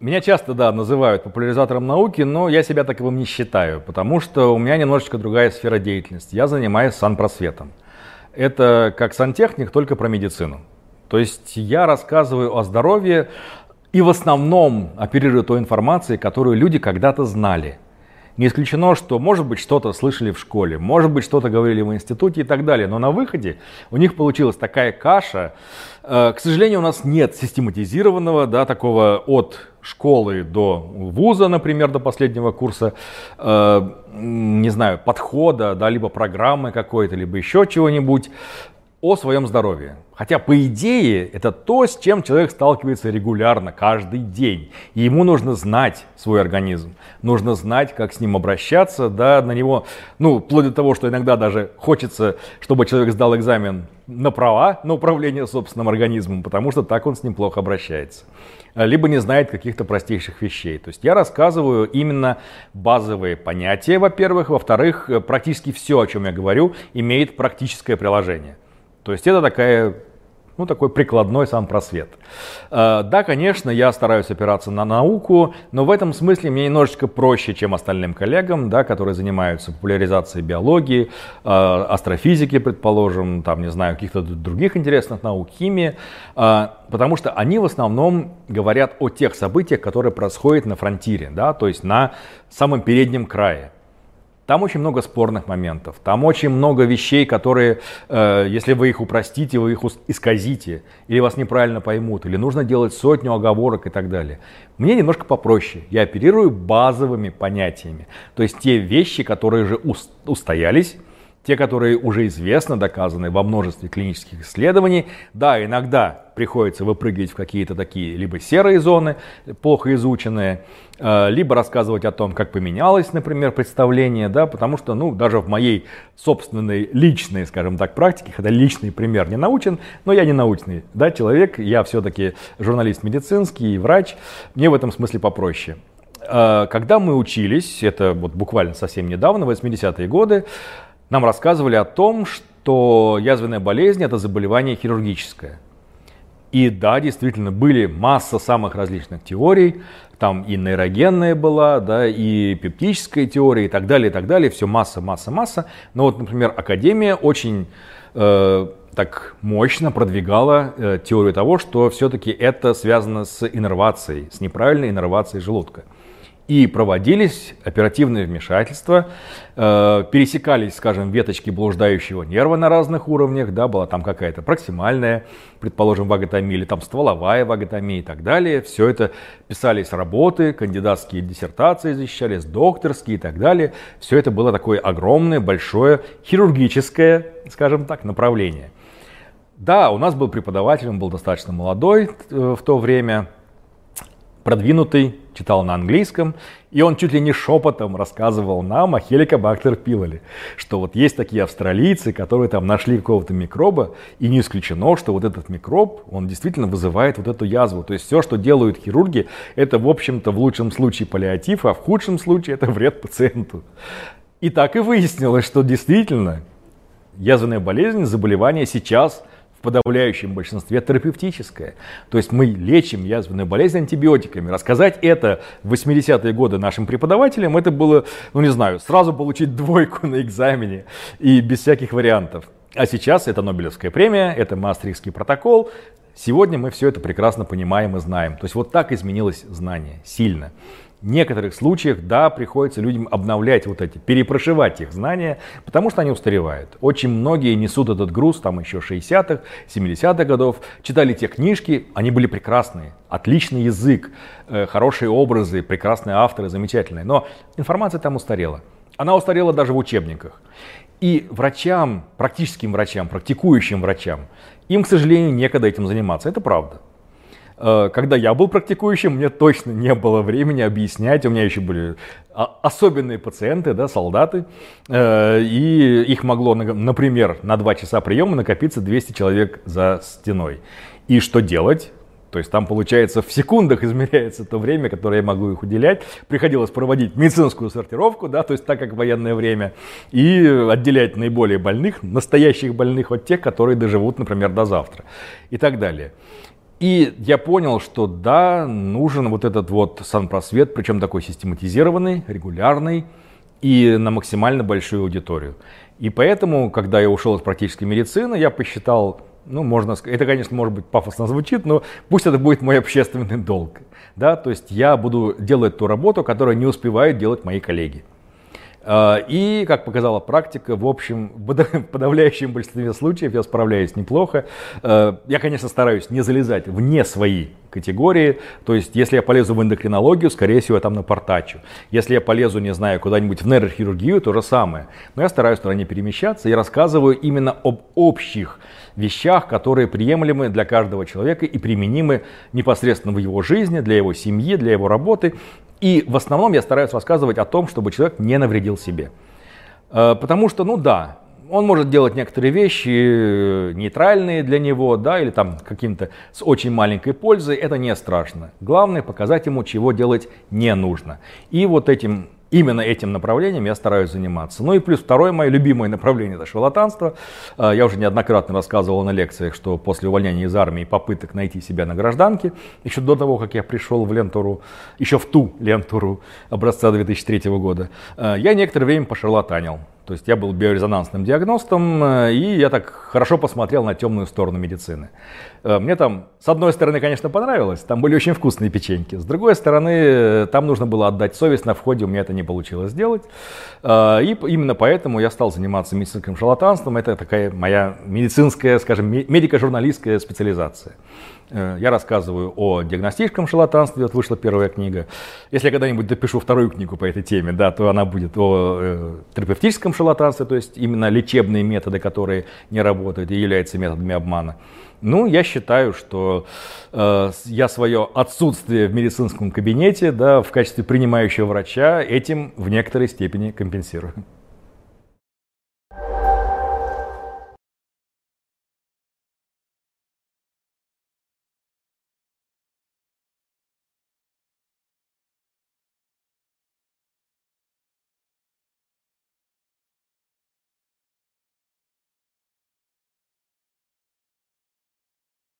Меня часто, да, называют популяризатором науки, но я себя таковым не считаю, потому что у меня немножечко другая сфера деятельности. Я занимаюсь санпросветом. Это как сантехник, только про медицину. То есть я рассказываю о здоровье и в основном оперирую той информацией, которую люди когда-то знали – не исключено, что, может быть, что-то слышали в школе, может быть, что-то говорили в институте и так далее. Но на выходе у них получилась такая каша. Э, к сожалению, у нас нет систематизированного, да, такого от школы до вуза, например, до последнего курса, э, не знаю, подхода, да, либо программы какой-то, либо еще чего-нибудь о своем здоровье. Хотя, по идее, это то, с чем человек сталкивается регулярно, каждый день. И ему нужно знать свой организм, нужно знать, как с ним обращаться, да, на него, ну, вплоть до того, что иногда даже хочется, чтобы человек сдал экзамен на права на управление собственным организмом, потому что так он с ним плохо обращается. Либо не знает каких-то простейших вещей. То есть я рассказываю именно базовые понятия, во-первых. Во-вторых, практически все, о чем я говорю, имеет практическое приложение. То есть это такая ну, такой прикладной сам просвет. Э, да, конечно, я стараюсь опираться на науку, но в этом смысле мне немножечко проще, чем остальным коллегам, да, которые занимаются популяризацией биологии, э, астрофизики, предположим, там, не знаю, каких-то других интересных наук, химии, э, потому что они в основном говорят о тех событиях, которые происходят на фронтире, да, то есть на самом переднем крае. Там очень много спорных моментов, там очень много вещей, которые, э, если вы их упростите, вы их исказите, или вас неправильно поймут, или нужно делать сотню оговорок и так далее. Мне немножко попроще. Я оперирую базовыми понятиями. То есть те вещи, которые же устоялись, те, которые уже известно, доказаны во множестве клинических исследований. Да, иногда приходится выпрыгивать в какие-то такие либо серые зоны, плохо изученные, э, либо рассказывать о том, как поменялось, например, представление, да, потому что, ну, даже в моей собственной личной, скажем так, практике, хотя личный пример не научен, но я не научный, да, человек, я все-таки журналист медицинский, врач, мне в этом смысле попроще. Э, когда мы учились, это вот буквально совсем недавно, 80-е годы, нам рассказывали о том, что язвенная болезнь – это заболевание хирургическое. И да, действительно, были масса самых различных теорий, там и нейрогенная была, да, и пептическая теория, и так далее, и так далее, все масса, масса, масса. Но вот, например, Академия очень э, так мощно продвигала э, теорию того, что все-таки это связано с иннервацией, с неправильной иннервацией желудка и проводились оперативные вмешательства, э, пересекались, скажем, веточки блуждающего нерва на разных уровнях, да, была там какая-то проксимальная, предположим, ваготомия, или там стволовая ваготомия и так далее. Все это писались работы, кандидатские диссертации защищались, докторские и так далее. Все это было такое огромное, большое хирургическое, скажем так, направление. Да, у нас был преподаватель, он был достаточно молодой э, в то время, продвинутый, читал на английском, и он чуть ли не шепотом рассказывал нам о хеликобактер пилоли, что вот есть такие австралийцы, которые там нашли какого-то микроба, и не исключено, что вот этот микроб, он действительно вызывает вот эту язву. То есть все, что делают хирурги, это в общем-то в лучшем случае паллиатив, а в худшем случае это вред пациенту. И так и выяснилось, что действительно язвенная болезнь, заболевание сейчас – в подавляющем большинстве терапевтическое. То есть мы лечим язвенную болезнь антибиотиками. Рассказать это в 80-е годы нашим преподавателям, это было, ну не знаю, сразу получить двойку на экзамене и без всяких вариантов. А сейчас это Нобелевская премия, это Маастрихтский протокол. Сегодня мы все это прекрасно понимаем и знаем. То есть вот так изменилось знание, сильно некоторых случаях, да, приходится людям обновлять вот эти, перепрошивать их знания, потому что они устаревают. Очень многие несут этот груз, там еще 60-х, 70-х годов, читали те книжки, они были прекрасные, отличный язык, э, хорошие образы, прекрасные авторы, замечательные, но информация там устарела. Она устарела даже в учебниках. И врачам, практическим врачам, практикующим врачам, им, к сожалению, некогда этим заниматься. Это правда. Э, когда я был практикующим, мне точно не было времени объяснять. У меня еще были а, особенные пациенты, да, солдаты. Э, и их могло, например, на 2 часа приема накопиться 200 человек за стеной. И что делать? То есть там, получается, в секундах измеряется то время, которое я могу их уделять. Приходилось проводить медицинскую сортировку, да, то есть так как военное время, и отделять наиболее больных, настоящих больных от тех, которые доживут, например, до завтра и так далее. И я понял, что да, нужен вот этот вот санпросвет, причем такой систематизированный, регулярный и на максимально большую аудиторию. И поэтому, когда я ушел из практической медицины, я посчитал, ну, можно сказать, это, конечно, может быть пафосно звучит, но пусть это будет мой общественный долг. Да? То есть я буду делать ту работу, которую не успевают делать мои коллеги. А, и, как показала практика, в общем, в подавляющем большинстве случаев я справляюсь неплохо. А, я, конечно, стараюсь не залезать вне свои категории. То есть, если я полезу в эндокринологию, скорее всего, я там напортачу. Если я полезу, не знаю, куда-нибудь в нейрохирургию, то же самое. Но я стараюсь туда не перемещаться и рассказываю именно об общих вещах, которые приемлемы для каждого человека и применимы непосредственно в его жизни, для его семьи, для его работы. И в основном я стараюсь рассказывать о том, чтобы человек не навредил себе. Э, потому что, ну да, он может делать некоторые вещи э, нейтральные для него, да, или там каким-то с очень маленькой пользой, это не страшно. Главное показать ему, чего делать не нужно. И вот этим Именно этим направлением я стараюсь заниматься. Ну и плюс второе мое любимое направление это шарлатанство. А, я уже неоднократно рассказывал на лекциях, что после увольнения из армии попыток найти себя на гражданке, еще до того, как я пришел в лентуру, еще в ту лентуру образца 2003 года, а, я некоторое время пошарлатанил. То есть я был биорезонансным диагностом, э, и я так хорошо посмотрел на темную сторону медицины. Э, мне там, с одной стороны, конечно, понравилось, там были очень вкусные печеньки. С другой стороны, э, там нужно было отдать совесть на входе, у меня это не получилось сделать. И именно поэтому я стал заниматься медицинским шарлатанством. Это такая моя медицинская, скажем, медико-журналистская специализация. Э, я рассказываю о диагностическом шарлатанстве, вот вышла первая книга. Если я когда-нибудь допишу вторую книгу по этой теме, да, то она будет о э, терапевтическом шарлатанстве, то есть именно лечебные методы, которые не работают и являются методами обмана. Ну, я считаю, что э, я свое отсутствие в медицинском кабинете, да, в качестве принимающего врача этим в некоторой степени компенсирую.